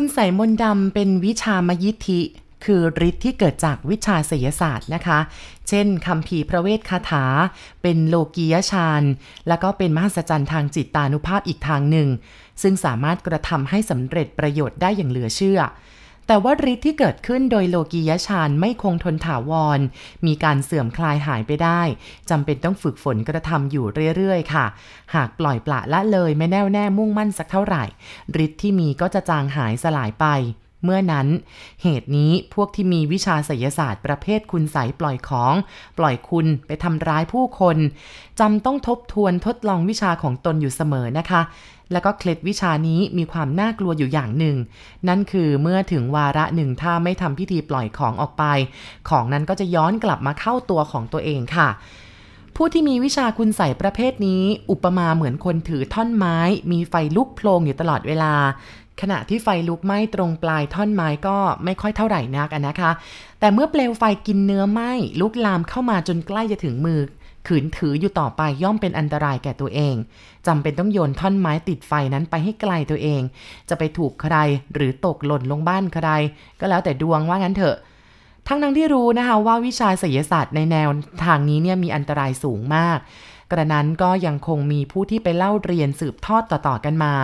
คุณใส่มนดำเป็นวิชามยิทธิคือฤทธิ์ที่เกิดจากวิชาศิยศาสตร์นะคะ เช่นคำภีพระเวทคาถา เป็นโลกียฌาน แล้วก็เป็นมหัศจรรย์ทางจิตตานุภาพอีกทางหนึ่ง ซึ่งสามารถกระทำให้สำเร็จประโยชน์ได้อย่างเหลือเชื่อ แต่ว่าฤทธิ์ที่เกิดขึ้นโดยโลกียฌานไม่คงทนถาวร มีการเสื่อมคลายหายไปได้จำเป็นต้องฝึกฝนกระทำอยู่เรื่อยๆ ค่ะ หากปล่อยปละละเลยไม่แน่วแน่มุ่งมั่นสักเท่าไหร่ฤทธิ์ที่มีก็จะจางหายสลายไปเมื่อนั้น เหตุนี้พวกที่มีวิชาศิยศาสตร์ประเภทคุณใสปล่อยของ ปล่อยคุณไปทำร้ายผู้คนจำต้องทบทวนทดลองวิชาของตนอยู่เสมอนะคะ แล้วก็เคล็ดวิชานี้มีความน่ากลัวอยู่อย่างหนึ่ง นั่นคือเมื่อถึงวาระหนึ่งถ้าไม่ทำพิธีปล่อยของออกไป ของนั้นก็จะย้อนกลับมาเข้าตัวของตัวเองค่ะผู้ที่มีวิชาคุณใส่ประเภทนี้ อุปมาเหมือนคนถือท่อนไม้ มีไฟลุกโพลงอยู่ตลอดเวลา ขณะที่ไฟลุกไหม้ตรงปลายท่อนไม้ก็ไม่ค่อยเท่าไหร่นักนะคะ แต่เมื่อเปลวไฟกินเนื้อไหม้ลุกลามเข้ามาจนใกล้จะถึงมือ ขืนถืออยู่ต่อไปย่อมเป็นอันตรายแก่ตัวเองจำเป็นต้องโยนท่อนไม้ติดไฟนั้นไปให้ไกลตัวเอง จะไปถูกใครหรือตกหล่นลงบ้านใคร ก็แล้วแต่ดวงว่างั้นเถอะ ทั้งทั้งที่รู้นะคะว่าวิชาศิลศาสตร์ในแนวทางนี้เนี่ยมีอันตรายสูงมาก กระนั้นก็ยังคงมีผู้ที่ไปเล่าเรียนสืบทอดต่อๆกันมา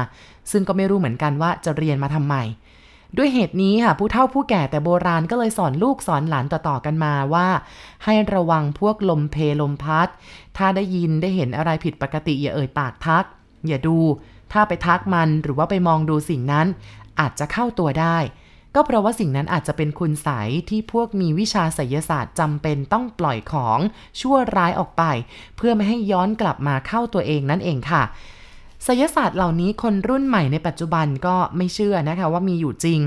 ซึ่งก็ไม่รู้เหมือนกันว่าจะเรียนมาทำไม ด้วยเหตุนี้ค่ะผู้เฒ่าผู้แก่แต่โบราณก็เลยสอนลูกสอนหลานต่อๆกันมาว่า ให้ระวังพวกลมเพลมพัด ถ้าได้ยินได้เห็นอะไรผิดปกติอย่าเอ่ยปากทัก อย่าดู ถ้าไปทักมันหรือว่าไปมองดูสิ่งนั้น อาจจะเข้าตัวได้ ก็เพราะว่าสิ่งนั้นอาจจะเป็นคุณไสยที่พวกมีวิชาไสยศาสตร์จำเป็นต้องปล่อยของชั่วร้ายออกไป เพื่อไม่ให้ย้อนกลับมาเข้าตัวเองนั่นเองค่ะ ไสยศาสตร์เหล่านี้คนรุ่นใหม่ในปัจจุบันก็ไม่เชื่อนะคะว่ามีอยู่จริง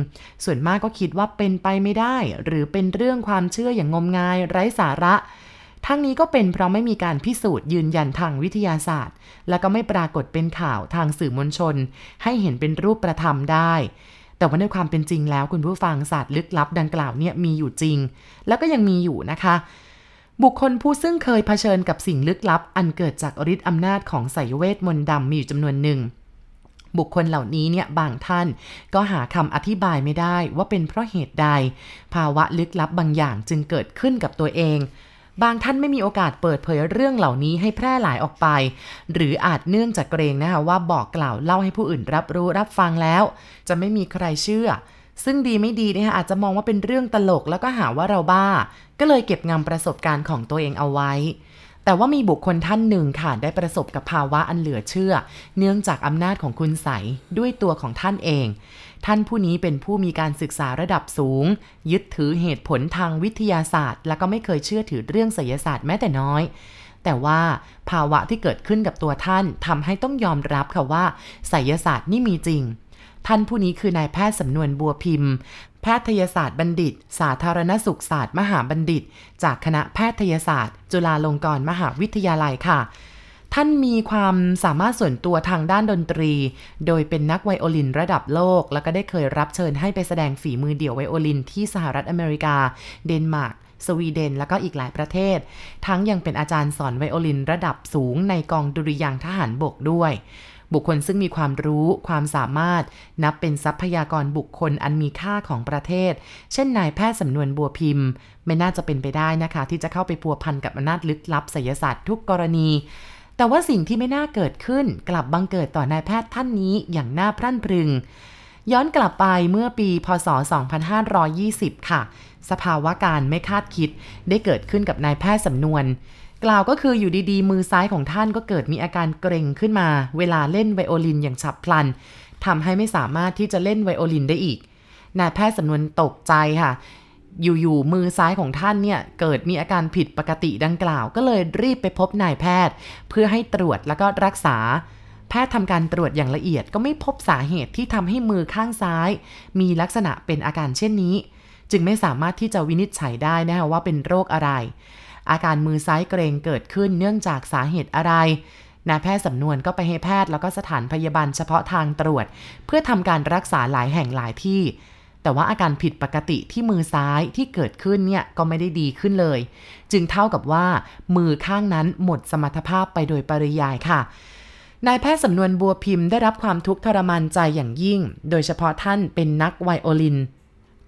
ส่วนมากก็คิดว่าเป็นไปไม่ได้ หรือเป็นเรื่องความเชื่ออย่างงมงาย ไร้สาระ ทั้งนี้ก็เป็นเพราะไม่มีการพิสูจน์ยืนยันทางวิทยาศาสตร์ และก็ไม่ปรากฏเป็นข่าวทางสื่อมวลชน ให้เห็นเป็นรูปประธรรมได้แต่ว่าในความเป็นจริงแล้วคุณผู้ฟังศาสตร์ลึกลับดังกล่าวเนี่ยมีอยู่จริง แล้วก็ยังมีอยู่นะคะ บุคคลผู้ซึ่งเคยเผชิญกับสิ่งลึกลับ อันเกิดจากฤทธิ์อำนาจของไสยเวทมนต์ดำมีอยู่จำนวนหนึ่ง บุคคลเหล่านี้เนี่ยบางท่านก็หาคำอธิบายไม่ได้ว่าเป็นเพราะเหตุใด ภาวะลึกลับบางอย่างจึงเกิดขึ้นกับตัวเอง บางท่านไม่มีโอกาสเปิดเผยเรื่องเหล่านี้ให้แพร่หลายออกไป หรืออาจเนื่องจากเกรงนะคะว่าบอกกล่าวเล่าให้ผู้อื่นรับรู้รับฟังแล้ว จะไม่มีใครเชื่อ ซึ่งดีไม่ดีนะคะอาจจะมองว่าเป็นเรื่องตลกแล้วก็หาว่าเราบ้า ก็เลยเก็บงำประสบการณ์ของตัวเองเอาไว้ แต่ว่ามีบุคคลท่านหนึ่งค่ะได้ประสบกับภาวะอันเหลือเชื่อ เนื่องจากอำนาจของคุณใสด้วยตัวของท่านเอง ท่านผู้นี้เป็นผู้มีการศึกษาระดับสูง ยึดถือเหตุผลทางวิทยาศาสตร์ และก็ไม่เคยเชื่อถือเรื่องไสยศาสตร์แม้แต่น้อยแต่ว่าภาวะที่เกิดขึ้นกับตัวท่านทำให้ต้องยอมรับค่ะว่าไสยศาสตร์นี่มีจริง ท่านผู้นี้คือนายแพทย์สำนวนบัวพิมพ์ แพทยศาสตร์บัณฑิต สาธารณสุขศาสตร์มหาบัณฑิต จากคณะแพทยศาสตร์ จุฬาลงกรณ์มหาวิทยาลัยค่ะท่านมีความสามารถส่วนตัวทางด้านดนตรี โดยเป็นนักไวโอลินระดับโลก แล้วก็ได้เคยรับเชิญให้ไปแสดงฝีมือเดี่ยวไวโอลินที่สหรัฐอเมริกา เดนมาร์ก สวีเดน แล้วก็อีกหลายประเทศ ทั้งยังเป็นอาจารย์สอนไวโอลินระดับสูงในกองดุริยางทหารบกด้วย บุคคลซึ่งมีความรู้ ความสามารถ นับเป็นทรัพยากรบุคคลอันมีค่าของประเทศ เช่นนายแพทย์สำนวนบัวพิมพ์ ไม่น่าจะเป็นไปได้นะคะ ที่จะเข้าไปพัวพันกับอำนาจลึกลับไสยศาสตร์ทุกกรณี แต่ว่าสิ่งที่ไม่น่าเกิดขึ้น กลับบังเกิดต่อนายแพทย์ท่านนี้อย่างน่าพรั่นพรึงย้อนกลับไปเมื่อปี พศ 2520 ค่ะ สภาวะการไม่คาดคิดได้เกิดขึ้นกับนายแพทย์สำนวน กล่าวก็คืออยู่ดีๆ มือซ้ายของท่านก็เกิดมีอาการเกร็งขึ้นมา เวลาเล่นไวโอลินอย่างฉับพลันทำให้ไม่สามารถที่จะเล่นไวโอลินได้อีกนายแพทย์สำนวนตกใจค่ะ อยู่ๆมือซ้ายของท่านเนี่ย เกิดมีอาการผิดปกติดังกล่าว ก็เลยรีบไปพบนายแพทย์ เพื่อให้ตรวจแล้วก็รักษา แพทย์ทำการตรวจอย่างละเอียดก็ไม่พบสาเหตุที่ทำให้มือข้างซ้าย มีลักษณะเป็นอาการเช่นนี้ จึงไม่สามารถที่จะวินิจฉัยได้นะคะว่าเป็นโรคอะไร อาการมือซ้ายเกรงเกิดขึ้นเนื่องจากสาเหตุอะไรนายแพทย์สำนวนก็ไปให้แพทย์แล้วก็สถานพยาบาลเฉพาะทางตรวจ เพื่อทำการรักษาหลายแห่งหลายที่ แต่ว่าอาการผิดปกติที่มือซ้ายที่เกิดขึ้นเนี่ยก็ไม่ได้ดีขึ้นเลย จึงเท่ากับว่า มือข้างนั้นหมดสมรรถภาพไปโดยปริยายค่ะนายแพทย์สำนวนบัวพิมพ์ได้รับความทุกข์ทรมานใจอย่างยิ่ง โดยเฉพาะท่านเป็นนักไวโอลิน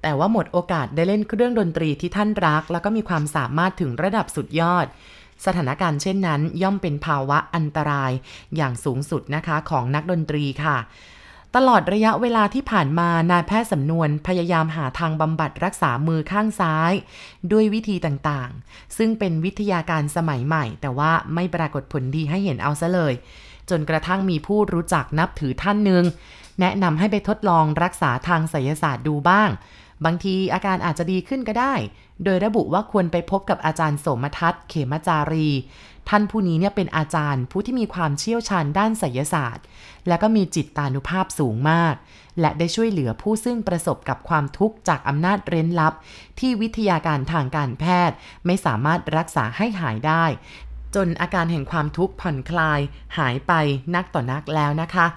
แต่ว่าหมดโอกาสได้เล่นเครื่องดนตรีที่ท่านรัก แล้วก็มีความสามารถถึงระดับสุดยอด สถานการณ์เช่นนั้น ย่อมเป็นภาวะอันตรายอย่างสูงสุดนะคะของนักดนตรีค่ะตลอดระยะเวลาที่ผ่านมานายแพทย์สำนวนพยายามหาทางบำบัดรักษามือข้างซ้าย ด้วยวิธีต่างๆ ซึ่งเป็นวิทยาการสมัยใหม่ แต่ว่าไม่ปรากฏผลดีให้เห็นเอาซะเลย จนกระทั่งมีผู้รู้จักนับถือท่านหนึ่ง แนะนำให้ไปทดลองรักษาทางไสยศาสตร์ดูบ้าง บางทีอาการอาจจะดีขึ้นก็ได้ โดยระบุว่าควรไปพบกับอาจารย์สมทัศน์เขมจารี ท่านผู้นี้เนี่ยเป็นอาจารย์ผู้ที่มีความเชี่ยวชาญด้านไสยศาสตร์ และก็มีจิตตานุภาพสูงมาก และได้ช่วยเหลือผู้ซึ่งประสบกับความทุกข์จากอำนาจเร้นลับ ที่วิทยาการทางการแพทย์ ไม่สามารถรักษาให้หายได้ จนอาการแห่งความทุกข์ผ่อนคลาย หายไปนักต่อนักแล้วนะคะ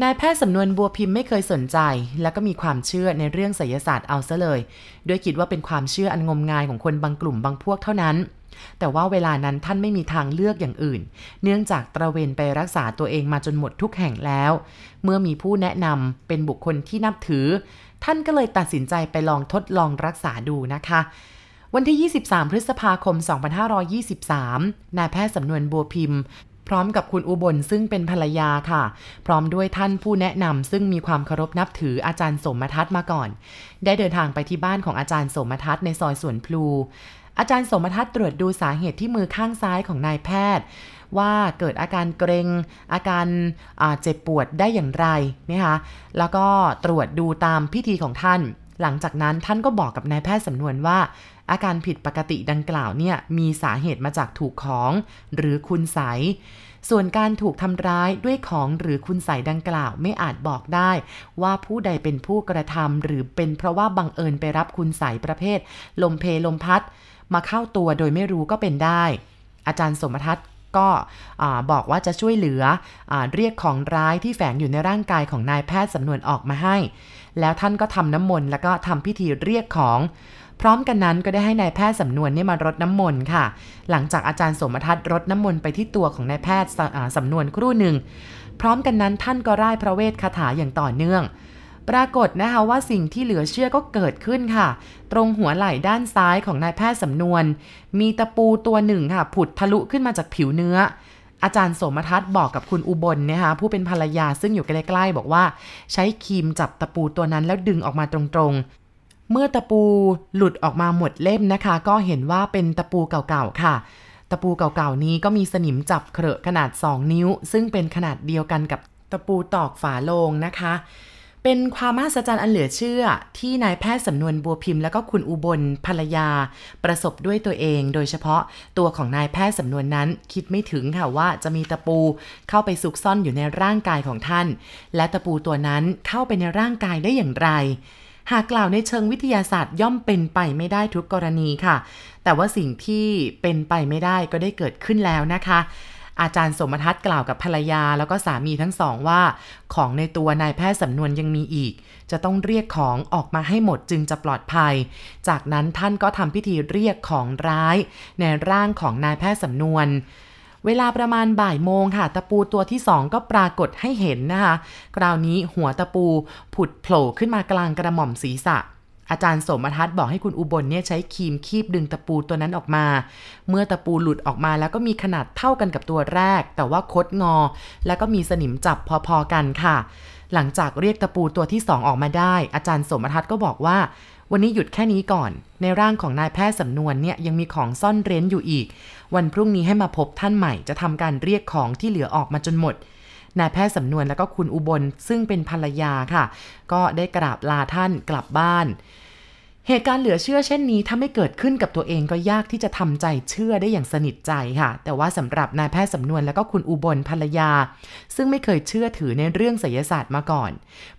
นายแพทย์สำนวนบัวพิมพ์ไม่เคยสนใจ และก็มีความเชื่อในเรื่องไสยศาสตร์เอาซะเลยด้วยคิดว่าเป็นความเชื่ออันงมงายของคนบางกลุ่มบางพวกเท่านั้น แต่ว่าเวลานั้นท่านไม่มีทางเลือกอย่างอื่น เนื่องจากตระเวนไปรักษาตัวเองมาจนหมดทุกแห่งแล้ว เมื่อมีผู้แนะนำเป็นบุคคลที่นับถือ ท่านก็เลยตัดสินใจไปลองทดลองรักษาดูนะคะวันที่ 23 พฤษภาคม 2523 นายแพทย์สำนวนบัวพิมพ์ พร้อมกับคุณอุบลซึ่งเป็นภรรยาค่ะ พร้อมด้วยท่านผู้แนะนำซึ่งมีความเคารพนับถืออาจารย์สมทัศน์มาก่อน ได้เดินทางไปที่บ้านของอาจารย์สมทัศน์ในซอยสวนพลู อาจารย์สมทัศน์ตรวจดูสาเหตุที่มือข้างซ้ายของนายแพทย์ ว่าเกิดอาการเกรงอาการเจ็บปวดได้อย่างไรนะคะแล้วก็ตรวจดูตามพิธีของท่าน หลังจากนั้นท่านก็บอกกับนายแพทย์สำนวนว่า อาการผิดปกติดังกล่าวเนี่ยมีสาเหตุมาจากถูกของ หรือคุณใสส่วนการถูกทำร้ายด้วยของหรือคุณใสดังกล่าวไม่อาจบอกได้ ว่าผู้ใดเป็นผู้กระทำหรือเป็นเพราะว่าบังเอิญไปรับคุณใสประเภท ลมเพลมพัด มาเข้าตัวโดยไม่รู้ก็เป็นได้ อาจารย์สมทัศน์ ก็บอกว่าจะช่วยเหลืออเรียกของร้ายที่แฝงอยู่ในร่างกายของนายแพทย์สำนวนออกมาให้ แล้วท่านก็ทำน้ำมนต์แล้วก็ทำพิธีเรียกของพร้อมกันนั้นก็ได้ให้นายแพทย์สำนวนนี่มารดน้ำมนต์ค่ะ หลังจากอาจารย์สมทัศน์รดน้ำมนต์ไปที่ตัวของนายแพทย์สำนวนครู่หนึ่ง พร้อมกันนั้นท่านก็ร่ายพระเวทคาถาอย่างต่อเนื่อง ปรากฏนะคะว่าสิ่งที่เหลือเชื่อก็เกิดขึ้นค่ะ ตรงหัวไหล่ด้านซ้ายของนายแพทย์สำนวน มีตะปูตัวหนึ่งค่ะ ผุดทะลุขึ้นมาจากผิวเนื้อ อาจารย์สมทัศน์บอกกับคุณอุบลนะคะผู้เป็นภรรยาซึ่งอยู่ใกล้ๆบอกว่า ใช้ครีมจับตะปูตัวนั้นแล้วดึงออกมาตรงๆ เมื่อตะปูหลุดออกมาหมดเล่มนะคะ ก็เห็นว่าเป็นตะปูเก่าๆค่ะตะปูเก่าๆนี้ก็มีสนิมจับเครอะขนาด 2 นิ้ว ซึ่งเป็นขนาดเดียวกันกับตะปูตอกฝาโลงนะคะ เป็นความมหัศจรรย์อันเหลือเชื่อ ที่นายแพทย์สำนวนบัวพิมพ์และก็คุณอุบลภรรยา ประสบด้วยตัวเอง โดยเฉพาะตัวของนายแพทย์สำนวนนั้น คิดไม่ถึงค่ะว่าจะมีตะปูเข้าไปซุกซ่อนอยู่ในร่างกายของท่าน และตะปูตัวนั้นเข้าไปในร่างกายได้อย่างไร หากกล่าวในเชิงวิทยาศาสตร์ย่อมเป็นไปไม่ได้ทุกกรณีค่ะ แต่ว่าสิ่งที่เป็นไปไม่ได้ก็ได้เกิดขึ้นแล้วนะคะ อาจารย์สมทัศน์กล่าวกับภรรยาแล้วก็สามีทั้งสองว่า ของในตัวนายแพทย์สำนวนยังมีอีก จะต้องเรียกของออกมาให้หมดจึงจะปลอดภัย จากนั้นท่านก็ทำพิธีเรียกของร้าย ในร่างของนายแพทย์สำนวนเวลาประมาณบ่ายโมงค่ะ ตะปูตัวที่สองก็ปรากฏให้เห็นนะคะ คราวนี้หัวตะปูผุดโผล่ขึ้นมากลางกระหม่อมศีรษะ อาจารย์สมทัศน์บอกให้คุณอุบลเนี่ยใช้ครีมคีบดึงตะปูตัวนั้นออกมา เมื่อตะปูหลุดออกมาแล้วก็มีขนาดเท่ากันกับตัวแรก แต่ว่าคดงอ แล้วก็มีสนิมจับพอๆกันค่ะ หลังจากเรียกตะปูตัวที่สองออกมาได้ อาจารย์สมทัศน์ก็บอกว่า วันนี้หยุดแค่นี้ก่อน ในร่างของนายแพทย์สำนวนเนี่ยยังมีของซ่อนเร้นอยู่อีก วันพรุ่งนี้ให้มาพบท่านใหม่จะทำการเรียกของที่เหลือออกมาจนหมด นายแพทย์สำนวนแล้วก็คุณอุบลซึ่งเป็นภรรยาค่ะ ก็ได้กราบลาท่านกลับบ้าน เหตุการณ์เหลือเชื่อเช่นนี้ถ้าไม่เกิดขึ้นกับตัวเองก็ยากที่จะทำใจเชื่อได้อย่างสนิทใจค่ะ แต่ว่าสำหรับนายแพทย์สำนวนและก็คุณอุบลภรรยา ซึ่งไม่เคยเชื่อถือในเรื่องไสยศาสตร์มาก่อน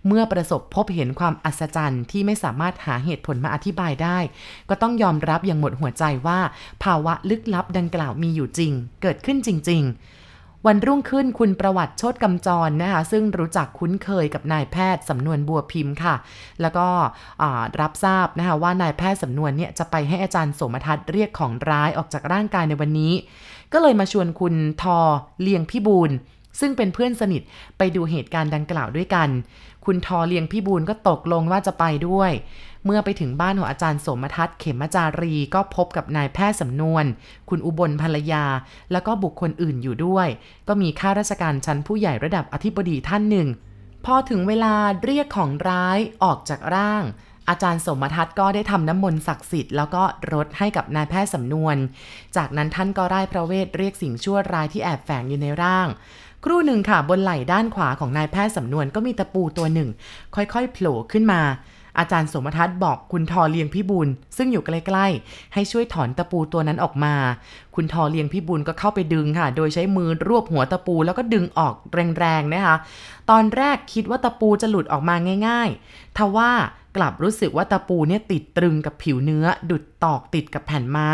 เมื่อประสบพบเห็นความอัศจรรย์ที่ไม่สามารถหาเหตุผลมาอธิบายได้ ก็ต้องยอมรับอย่างหมดหัวใจว่า ภาวะลึกลับดังกล่าวมีอยู่จริง เกิดขึ้นจริง ๆ วันรุ่งขึ้นคุณประวัติโชดกำจรนะคะ ซึ่งรู้จักคุ้นเคยกับนายแพทย์สำนวนบัวพิมพ์ค่ะ แล้วก็รับทราบนะคะว่านายแพทย์สำนวนเนี่ยจะไปให้อาจารย์สมทัศน์เรียกของร้ายออกจากร่างกายในวันนี้ ก็เลยมาชวนคุณทอเลียงพิบูล ซึ่งเป็นเพื่อนสนิทไปดูเหตุการณ์ดังกล่าวด้วยกัน คุณทอเลียงพี่บูลก็ตกลงว่าจะไปด้วย เมื่อไปถึงบ้านของอาจารย์สมทัศน์เขมจารีก็พบกับนายแพทย์สำนวน คุณอุบลภรรยา แล้วก็บุคคลอื่นอยู่ด้วย ก็มีข้าราชการชั้นผู้ใหญ่ระดับอธิบดีท่านหนึ่ง พอถึงเวลาเรียกของร้ายออกจากร่างอาจารย์สมทัศน์ก็ได้ทำน้ำมนต์ศักดิ์สิทธิ์แล้วก็รดให้กับนายแพทย์สำนวน จากนั้นท่านก็ไร้พระเวทเรียกสิ่งชั่วร้ายที่แอบแฝงอยู่ในร่าง ครู่หนึ่งค่ะบนไหล่ด้านขวาของนายแพทย์สำนวนก็มีตะปูตัวหนึ่ง ค่อยๆโผล่ขึ้นมา อาจารย์สมทัศน์บอกคุณทอเลียงพิบูลซึ่งอยู่ใกล้ๆ ให้ช่วยถอนตะปูตัวนั้นออกมา คุณทอเลียงพิบูลก็เข้าไปดึงค่ะ โดยใช้มือรวบหัวตะปูแล้วก็ดึงออกแรงๆนะคะ ตอนแรกคิดว่าตะปูจะหลุดออกมาง่าย ๆ ทว่า กลับรู้สึกว่าตะปูเนี่ยติดตรึงกับผิวเนื้อ ดุดตอกติดกับแผ่นไม้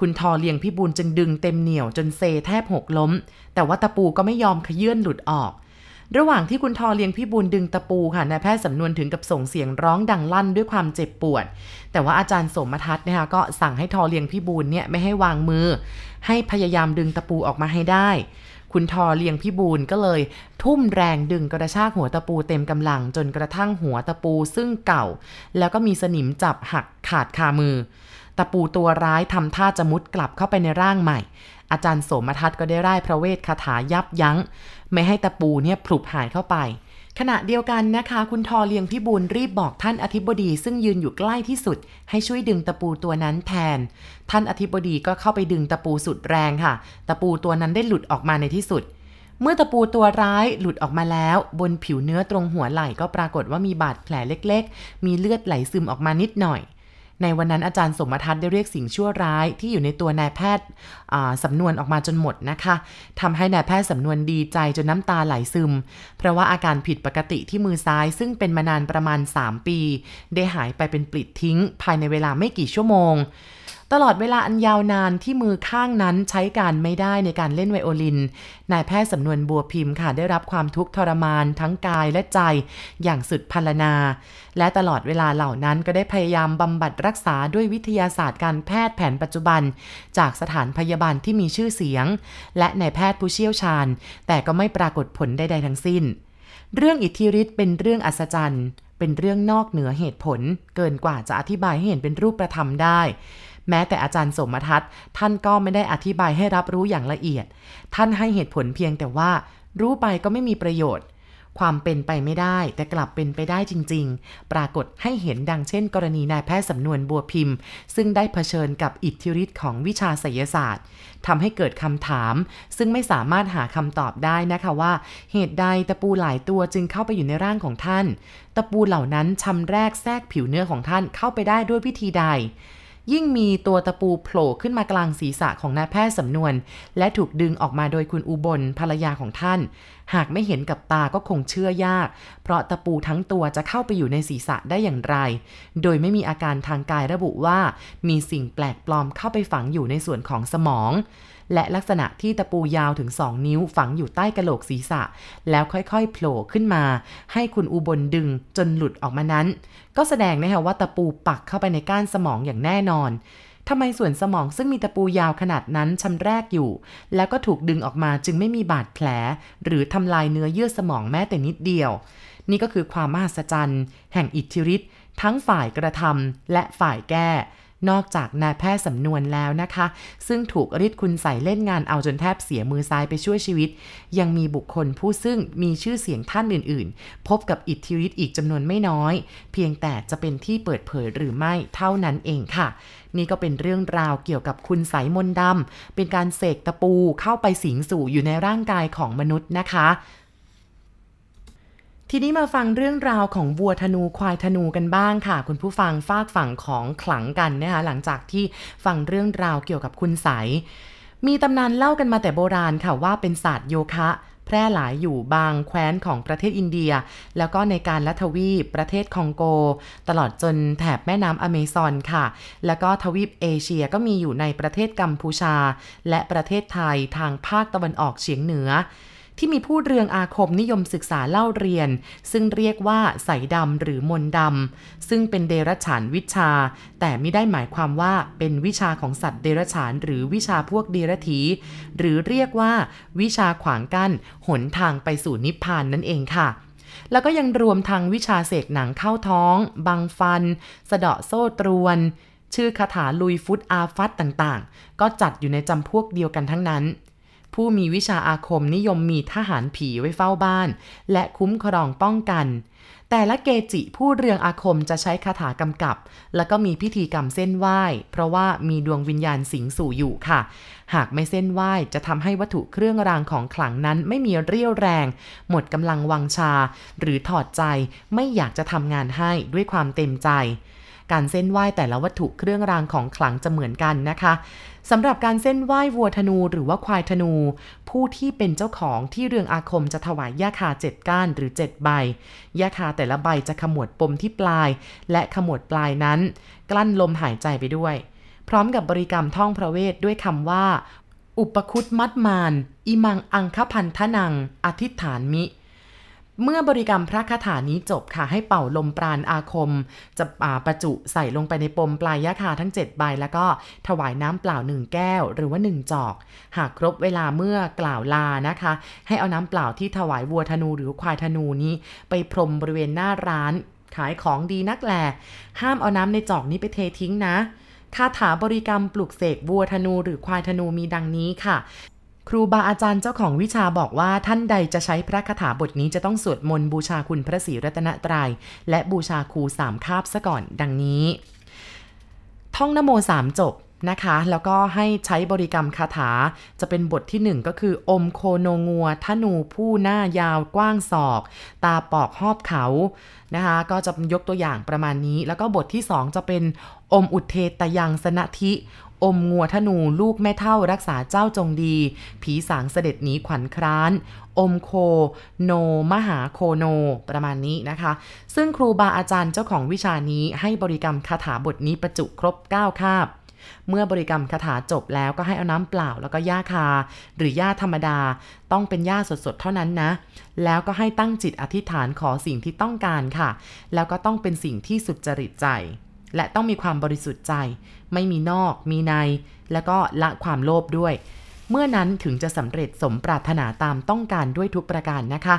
คุณทอเลียงพิบูลจึงดึงเต็มเหนี่ยวจนเซแทบหกล้ม แต่ว่าตะปูก็ไม่ยอมขยื่นหลุดออก ระหว่างที่คุณทอเลียงพิบูลดึงตะปูค่ะนายแพทย์สำนวนถึงกับส่งเสียงร้องดังลั่นด้วยความเจ็บปวด แต่ว่าอาจารย์สมทัศน์นะคะก็สั่งให้ทอเลียงพิบูลเนี่ยไม่ให้วางมือ ให้พยายามดึงตะปูออกมาให้ได้ คุณทอเลียงพิบูลก็เลย ทุ่มแรงดึงกระชากหัวตะปูเต็มกำลังจนกระทั่งหัวตะปูซึ่งเก่า แล้วก็มีสนิมจับหักขาดคามือ ตะปูตัวร้ายทำท่าจะมุดกลับเข้าไปในร่างใหม่ อาจารย์โสมทัศน์ก็ได้ไร้พระเวทคาถายับยัง้ง ไม่ให้ตะปูเนี่ยผลุบหายเข้าไป ขณะเดียวกันนะคะ คุณทอเลียงพิบูลรีบบอกท่านอธิบดี ซึ่งยืนอยู่ใกล้ที่สุด ให้ช่วยดึงตะปูตัวนั้นแทน ท่านอธิบดีก็เข้าไปดึงตะปูสุดแรงค่ะ ตะปูตัวนั้นได้หลุดออกมาในที่สุด เมื่อตะปูตัวร้ายหลุดออกมาแล้ว บนผิวเนื้อตรงหัวไหล่ก็ปรากฏว่ามีบาดแผลเล็ก ๆ มีเลือดไหลซึมออกมานิดหน่อย ในวันนั้นอาจารย์สมทัศน์ได้เรียกสิ่งชั่วร้ายที่อยู่ในตัวนายแพทย์สำนวนออกมาจนหมดนะคะทำให้นายแพทย์สำนวนดีใจจนน้ำตาไหลซึม เพราะว่าอาการผิดปกติที่มือซ้ายซึ่งเป็นมานานประมาณ 3 ปี ได้หายไปเป็นปลิดทิ้ง ภายในเวลาไม่กี่ชั่วโมง ตลอดเวลาอันยาวนานที่มือข้างนั้นใช้การไม่ได้ในการเล่นไวโอลิน นายแพทย์สำนวนบัวพิมพ์ค่ะได้รับความทุกข์ทรมานทั้งกายและใจอย่างสุดพรรณนา และตลอดเวลาเหล่านั้นก็ได้พยายามบำบัดรักษาด้วยวิทยาศาสตร์การแพทย์แผนปัจจุบัน จากสถานพยาบาลที่มีชื่อเสียง และนายแพทย์ผู้เชี่ยวชาญ แต่ก็ไม่ปรากฏผลใดๆทั้งสิ้น เรื่องอิทธิฤทธิ์เป็นเรื่องอัศจรรย์เป็นเรื่องนอกเหนือเหตุผล เกินกว่าจะอธิบายให้เห็นเป็นรูปประธรรมได้ แม้แต่อาจารย์สมทัศน์ ท่านก็ไม่ได้อธิบายให้รับรู้อย่างละเอียด ท่านให้เหตุผลเพียงแต่ว่า รู้ไปก็ไม่มีประโยชน์ ความเป็นไปไม่ได้ แต่กลับเป็นไปได้จริง ๆ ปรากฏให้เห็นดังเช่น กรณีนายแพทย์สำนวนบัวพิมพ์ ซึ่งได้เผชิญกับอิทธิฤทธิ์ของวิชาไสยศาสตร์ทำให้เกิดคำถาม ซึ่งไม่สามารถหาคำตอบได้นะคะว่า เหตุใดตะปูหลายตัวจึงเข้าไปอยู่ในร่างของท่าน ตะปูเหล่านั้นชำแรกแทรกผิวเนื้อของท่านเข้าไปได้ด้วยวิธีใด ยิ่งมีตัวตะปูโผล่ขึ้นมากลางศีรษะของนายแพทย์สำนวน และถูกดึงออกมาโดยคุณอุบลภรรยาของท่าน หากไม่เห็นกับตาก็คงเชื่อยาก เพราะตะปูทั้งตัวจะเข้าไปอยู่ในศีรษะได้อย่างไร โดยไม่มีอาการทางกายระบุว่า มีสิ่งแปลกปลอมเข้าไปฝังอยู่ในส่วนของสมอง และลักษณะที่ตะปูยาวถึง 2 นิ้วฝังอยู่ใต้กระโหลกศีรษะ แล้วค่อยๆโผล่ขึ้นมา ให้คุณอุบลดึงจนหลุดออกมานั้น ก็แสดงนะคะว่าตะปูปักเข้าไปในก้านสมองอย่างแน่นอน ทำไมส่วนสมองซึ่งมีตะปูยาวขนาดนั้นชำแรกอยู่ แล้วก็ถูกดึงออกมาจึงไม่มีบาดแผล หรือทำลายเนื้อเยื่อสมองแม้แต่นิดเดียว นี่ก็คือความมหัศจรรย์ แห่งอิทธิฤทธิ์ทั้งฝ่ายกระทำและฝ่ายแก้ นอกจากนายแพทย์สำนวนแล้วนะคะ ซึ่งถูกริดคุณใส่เล่นงานเอาจนแทบเสียมือซ้ายไปช่วยชีวิต ยังมีบุคคลผู้ซึ่งมีชื่อเสียงท่านอื่น ๆ พบกับอิทธิฤทธิ์อีกจำนวนไม่น้อย เพียงแต่จะเป็นที่เปิดเผยหรือไม่เท่านั้นเองค่ะนี่ก็เป็นเรื่องราวเกี่ยวกับคุณสายมนดำเป็นการเสกตะปูเข้าไปสิงสู่อยู่ในร่างกายของมนุษย์นะคะ ทีนี้มาฟังเรื่องราวของวัวธนูควายธนูกันบ้างค่ะ คุณผู้ฟังฟากฝั่งของขลังกันนะคะหลังจากที่ฟังเรื่องราวเกี่ยวกับคุณใสมีตำนานเล่ากันมาแต่โบราณค่ะว่าเป็นศาสตร์โยคะ แพร่หลายอยู่บางแคว้นของประเทศอินเดีย แล้วก็ในการลัทวีปประเทศคองโก ตลอดจนแถบแม่น้ำอเมซอนค่ะ แล้วก็ทวีปเอเชียก็มีอยู่ในประเทศกัมพูชา และประเทศไทยทางภาคตะวันออกเฉียงเหนือ ที่มีผู้เรืองอาคมนิยมศึกษาเล่าเรียน ซึ่งเรียกว่าใสดำหรือมนดำซึ่งเป็นเดรัจฉานวิชา แต่ไม่ได้หมายความว่าเป็นวิชาของสัตว์เดรัจฉาน หรือวิชาพวกเดรัจฉีหรือเรียกว่า วิชาขวางกั้นหนทางไปสู่นิพพานนั่นเองค่ะแล้วก็ยังรวมทางวิชาเสกหนังเข้าท้อง บังฟัน สะเดาะโซ่ตรวน ชื่อคาถาลุยฟุตอาฟัตต่างๆ ก็จัดอยู่ในจำพวกเดียวกันทั้งนั้น ผู้มีวิชาอาคมนิยมมีทหารผีไว้เฝ้าบ้าน และคุ้มครองป้องกัน แต่ละเกจิผู้เรืองอาคมจะใช้คาถากำกับ แล้วก็มีพิธีกรรมเส้นไหว้ เพราะว่ามีดวงวิญญาณสิงสู่อยู่ค่ะ หากไม่เส้นไหว้จะทำให้วัตถุเครื่องรางของขลังนั้นไม่มีเรี่ยวแรง หมดกำลังวังชา หรือถอดใจไม่อยากจะทำงานให้ด้วยความเต็มใจ การเส้นไหว้แต่ละวัตถุเครื่องรางของขลังจะเหมือนกันนะคะสำหรับการเส้นไหว้วัวธนูหรือว่าควายธนู ผู้ที่เป็นเจ้าของที่เรืองอาคมจะถวายยาคาเจ็ดก้านหรือเจ็ดใบยาคาแต่ละใบจะขมวดปมที่ปลาย และขมวดปลายนั้น กลั้นลมหายใจไปด้วย พร้อมกับบริกรรมท่องพระเวทด้วยคำว่า อุปคุตมัดมานอิมังอังคพันธนัง อธิษฐานมิ เมื่อบริกรรมพระคาถานี้จบค่ะ ให้เป่าลมปราณอาคม จะประจุใส่ลงไปในปมปลายยะคาทั้ง 7 ใบ แล้วก็ถวายน้ำเปล่า 1 แก้ว หรือว่า 1 จอก หากครบเวลาเมื่อกล่าวลานะคะ ให้เอาน้ำเปล่าที่ถวายวัวธนูหรือควายธนูนี้ ไปพรมบริเวณหน้าร้าน ขายของดีนักแหลห้ามเอาน้ำในจอกนี้ไปเททิ้งนะคาถาบริกรรมปลุกเสกวัวธนูหรือควายธนูมีดังนี้ค่ะ ครูบาอาจารย์เจ้าของวิชาบอกว่าท่านใดจะใช้พระคาถาบทนี้จะต้องสวดมนต์บูชาคุณพระศรีรัตนตรยัย และบูชาครูสามคาบซะก่อนดังนี้ ท่องนโมสามจบนะคะ แล้วก็ให้ใช้บริกรรมคาถาจะเป็นบทที่ 1 ก็คือ อมโคโนงัวธนูผู้หน้ายาวกว้างศอก ตาปอกหอบเขานะคะ ก็จะยกตัวอย่างประมาณนี้ แล้วก็บทที่ 2 จะเป็นอมอุเทตยังสนธิ อมงัวธนูลูกแม่เท่ารักษาเจ้าจงดี ผีสางเสด็จหนีขวัญคร้าน อมโค โน มหาโคโน ประมาณนี้นะคะ ซึ่งครูบาอาจารย์เจ้าของวิชานี้ให้บริกรรมคาถาบทนี้ประจุครบ 9 คาบ เมื่อบริกรรมคาถาจบแล้วก็ให้เอาน้ำเปล่าแล้วก็ย่าคา หรือย่าธรรมดา ต้องเป็นย่าสดๆเท่านั้นนะ แล้วก็ให้ตั้งจิตอธิษฐานขอสิ่งที่ต้องการค่ะ แล้วก็ต้องเป็นสิ่งที่สุดจริตใจ และต้องมีความบริสุทธิ์ใจ ไม่มีนอกมีใน แล้วก็ละความโลภด้วย เมื่อนั้นถึงจะสำเร็จสมปรารถนาตามต้องการด้วยทุกประการนะคะ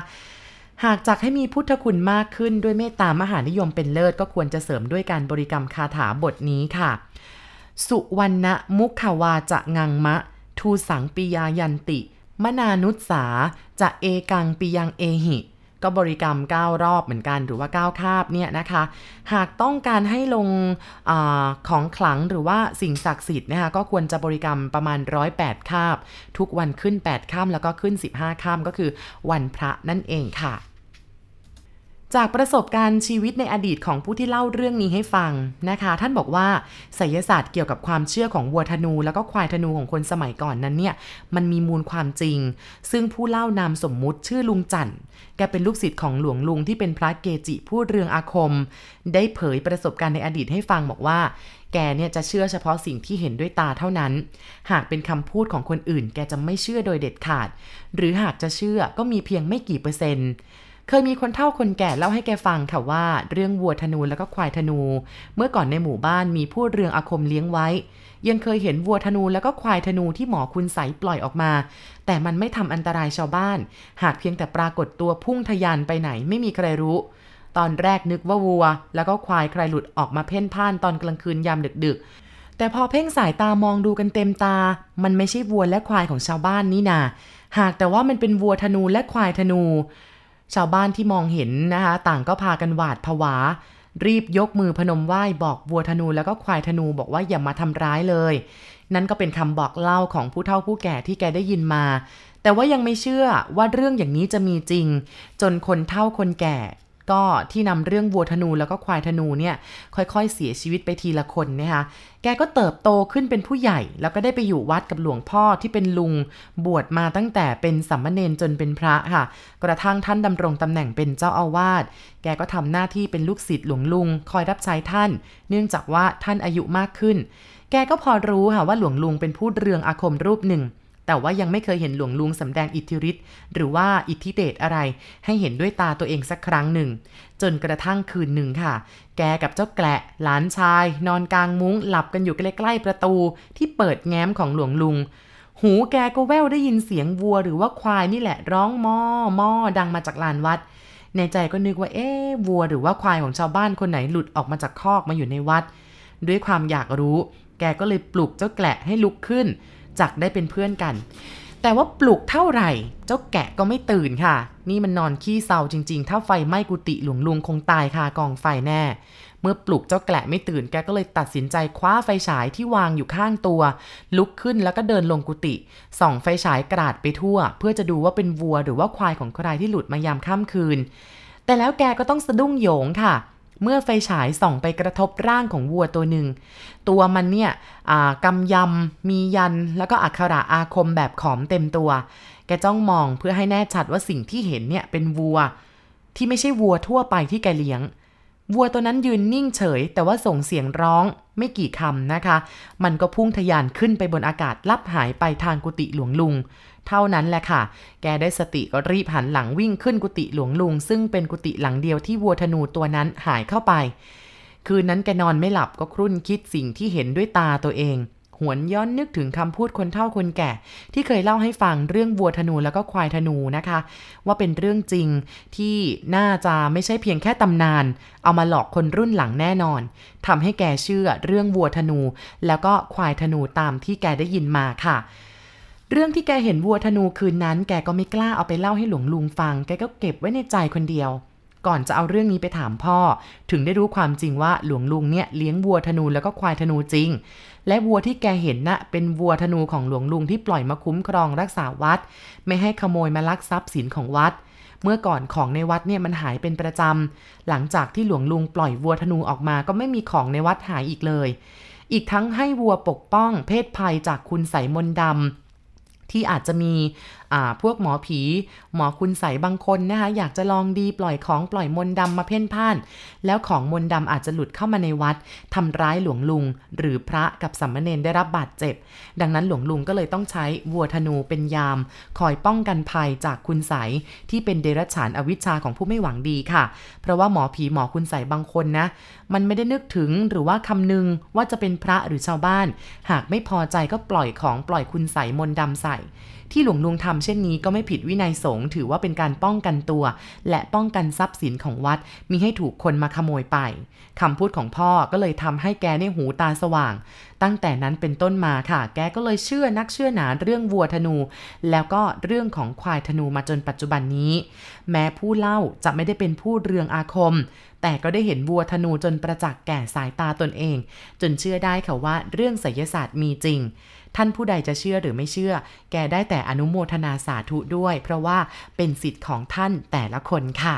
หากจักให้มีพุทธคุณมากขึ้นด้วยเมตตามหานิยมเป็นเลิศก็ควรจะเสริมด้วยการบริกรรมคาถาบทนี้ค่ะ สุวรรณมุขวาจะงังมะ ทูสังปิยายันติ มนานุสาจะเอกังปิยังเอหิ ก็บริกรรม 9 รอบเหมือนกันหรือว่า 9 คาบเนี่ยนะคะ หากต้องการให้ลงอของขลังหรือว่าสิ่งศักดิ์สิทธิ์นะคะก็ควรจะบริกรรมประมาณ 108 คาบ ทุกวันขึ้น 8 ข้ามแล้วก็ขึ้น 15 ข้ามก็คือวันพระนั่นเองค่ะ จากประสบการณ์ชีวิตในอดีตของผู้ที่เล่าเรื่องนี้ให้ฟังนะคะ ท่านบอกว่าไสยศาสตร์เกี่ยวกับความเชื่อของวัวธนู แล้วก็ควายธนูของคนสมัยก่อนนั้นเนี่ยมันมีมูลความจริง ซึ่งผู้เล่านามสมมุติชื่อลุงจันแกเป็นลูกศิษย์ของหลวงลุงที่เป็นพระเกจิผู้เรืองอาคม ได้เผยประสบการณ์ในอดีตให้ฟังบอกว่า แกเนี่ยจะเชื่อเฉพาะสิ่งที่เห็นด้วยตาเท่านั้น หากเป็นคำพูดของคนอื่น แกจะไม่เชื่อโดยเด็ดขาด หรือหากจะเชื่อก็มีเพียงไม่กี่เปอร์เซ็นต์ เคยมีคนเฒ่าคนแก่เล่าให้แกฟังค่ะว่า เรื่องวัวธนูแล้วก็ควายธนู เมื่อก่อนในหมู่บ้านมีผู้เรืองอาคมเลี้ยงไว้ ยังเคยเห็นวัวธนูแล้วก็ควายธนูที่หมอคุณใสปล่อยออกมา แต่มันไม่ทำอันตรายชาวบ้าน หากเพียงแต่ปรากฏตัวพุ่งทยานไปไหนไม่มีใครรู้ ตอนแรกนึกว่าวัว แล้วก็ควายใครหลุดออกมาเพ่นพ่านตอนกลางคืนยามดึกๆ แต่พอเพ่งสายตามองดูกันเต็มตา มันไม่ใช่วัวและควายของชาวบ้านนี่นาหากแต่ว่ามันเป็นวัวธนูและควายธนู ชาวบ้านที่มองเห็นนะคะ ต่างก็พากันหวาดผวา รีบยกมือพนมไหว้บอกวัวธนูแล้วก็ควายธนูบอกว่าอย่ามาทำร้ายเลย นั่นก็เป็นคำบอกเล่าของผู้เฒ่าผู้แก่ที่แกได้ยินมา แต่ว่ายังไม่เชื่อว่าเรื่องอย่างนี้จะมีจริง จนคนเฒ่าคนแก่ ก็ที่นำเรื่องวัวธนูแล้วก็ควายธนูเนี่ยค่อยๆ เสียชีวิตไปทีละคนนะคะแกก็เติบโตขึ้นเป็นผู้ใหญ่ แล้วก็ได้ไปอยู่วัดกับหลวงพ่อที่เป็นลุงบวชมาตั้งแต่เป็นสัมมเนนจนเป็นพระค่ะ กระทั่งท่านดำรงตำแหน่งเป็นเจ้าอาวาสแกก็ทำหน้าที่เป็นลูกศิษย์หลวงลุง คอยรับใช้ท่าน เนื่องจากว่าท่านอายุมากขึ้น แกก็พอรู้ค่ะว่าหลวงลุงเป็นผู้เรืองอาคมรูปหนึ่ง แต่ว่ายังไม่เคยเห็นหลวงลุงสำแดงอิทธิฤทธิ์หรือว่าอิทธิเดชอะไร ให้เห็นด้วยตาตัวเองสักครั้งหนึ่ง จนกระทั่งคืนหนึ่งค่ะ แกกับเจ้าแกละหลานชาย นอนกลางมุ้งหลับกันอยู่ใกล้ๆประตู ที่เปิดแง้มของหลวงลุง หูแกก็แว่วได้ยินเสียงวัวหรือว่าควายนี่แหละร้องมอมอดังมาจากลานวัด ในใจก็นึกว่าเอ๊วัวหรือว่าควายของชาวบ้านคนไหนหลุดออกมาจากคอกมาอยู่ในวัด ด้วยความอยากรู้ แกก็เลยปลุกเจ้าแกละให้ลุกขึ้น จักได้เป็นเพื่อนกัน แต่ว่าปลุกเท่าไหร่ เจ้าแกะก็ไม่ตื่นค่ะ นี่มันนอนขี้เศร้าจริงๆ ถ้าไฟไหม้กุฏิหลวงลุงคงตายคากองไฟแน่ เมื่อปลุกเจ้าแกะไม่ตื่นแกก็เลยตัดสินใจคว้าไฟฉายที่วางอยู่ข้างตัว ลุกขึ้นแล้วก็เดินลงกุฏิส่องไฟฉายกราดไปทั่ว เพื่อจะดูว่าเป็นวัวหรือว่าควายของใครที่หลุดมายามค่ำคืน แต่แล้วแกก็ต้องสะดุ้งโยงค่ะเเมื่อไฟฉายส่องไปกระทบร่างของวัวตัวหนึ่ง ตัวมันเนี่ยกำยำ มียัน แล้วก็อักขระอาคมแบบขอมเต็มตัว แกจ้องมองเพื่อให้แน่ชัดว่าสิ่งที่เห็นเนี่ยเป็นวัว ที่ไม่ใช่วัวทั่วไปที่แกเลี้ยง วัวตัวนั้นยืนนิ่งเฉย แต่ว่าส่งเสียงร้อง ไม่กี่คำนะคะ มันก็พุ่งทะยานขึ้นไปบนอากาศลับหายไปทางกุฏิหลวงลุง เท่านั้นแหละค่ะ แกได้สติก็รีบหันหลังวิ่งขึ้นกุฏิหลวงลุง ซึ่งเป็นกุฏิหลังเดียวที่วัวธนูตัวนั้นหายเข้าไป คืนนั้นแกนอนไม่หลับก็ครุ่นคิดสิ่งที่เห็นด้วยตาตัวเอง หวนย้อนนึกถึงคำพูดคนเฒ่าคนแก่ ที่เคยเล่าให้ฟังเรื่องวัวธนูแล้วก็ควายธนูนะคะ ว่าเป็นเรื่องจริงที่น่าจะไม่ใช่เพียงแค่ตำนาน เอามาหลอกคนรุ่นหลังแน่นอนทำให้แกเชื่อเรื่องวัวธนู แล้วก็ควายธนูตามที่แกได้ยินมาค่ะเรื่องที่แกเห็นวัวธนูคืนนั้น แกก็ไม่กล้าเอาไปเล่าให้หลวงลุงฟัง แกก็เก็บไว้ในใจคนเดียว ก่อนจะเอาเรื่องนี้ไปถามพ่อ ถึงได้รู้ความจริงว่าหลวงลุงเนี่ยเลี้ยงวัวธนูแล้วก็ควายธนูจริง และวัวที่แกเห็นนะ่ะเป็นวัวธนูของหลวงลุงที่ปล่อยมาคุ้มครองรักษาวัด ไม่ให้ขโมยมาลักทรัพย์สินของวัด เมื่อก่อนของในวัดเนี่ยมันหายเป็นประจำหลังจากที่หลวงลุงปล่อยวัวธนูออกมาก็ไม่มีของในวัดหายอีกเลย อีกทั้งให้วัวปกป้องเพศภัยจากคุณใสมนดำ ที่อาจจะมีพวกหมอผี หมอคุณใสบางคนนะคะอยากจะลองดีปล่อยของปล่อยมนต์ดำมาเพ่นพ่าน แล้วของมนต์ดำอาจจะหลุดเข้ามาในวัดทำร้ายหลวงลุง หรือพระกับสัมมเนนได้รับบาดเจ็บ ดังนั้นหลวงลุงก็เลยต้องใช้วัวธนูเป็นยาม คอยป้องกันภัยจากคุณใสที่เป็นเดรัจฉานอวิชชาของผู้ไม่หวังดีค่ะ เพราะว่าหมอผีหมอคุณใสบางคนนะ มันไม่ได้นึกถึงหรือว่าคำนึงว่าจะเป็นพระหรือชาวบ้าน หากไม่พอใจก็ปล่อยของปล่อยคุณใสมนต์ดำใส่ที่หลวงลุงทำเช่นนี้ก็ไม่ผิดวินัยสงฆ์ถือว่าเป็นการป้องกันตัว และป้องกันทรัพย์สินของวัดมีให้ถูกคนมาขโมยไปคำพูดของพ่อก็เลยทำให้แกในหูตาสว่าง ตั้งแต่นั้นเป็นต้นมาค่ะ แกก็เลยเชื่อนักเชื่อหนาเรื่องวัวธนู แล้วก็เรื่องของควายธนูมาจนปัจจุบันนี้ แม้ผู้เล่าจะไม่ได้เป็นผู้เรืองอาคม แต่ก็ได้เห็นวัวธนูจนประจักษ์แก่สายตาตนเอง จนเชื่อได้ค่ะว่าเรื่องไสยศาสตร์มีจริง ท่านผู้ใดจะเชื่อหรือไม่เชื่อ แกได้แต่อนุโมทนาสาธุด้วย เพราะว่าเป็นสิทธิ์ของท่านแต่ละคนค่ะ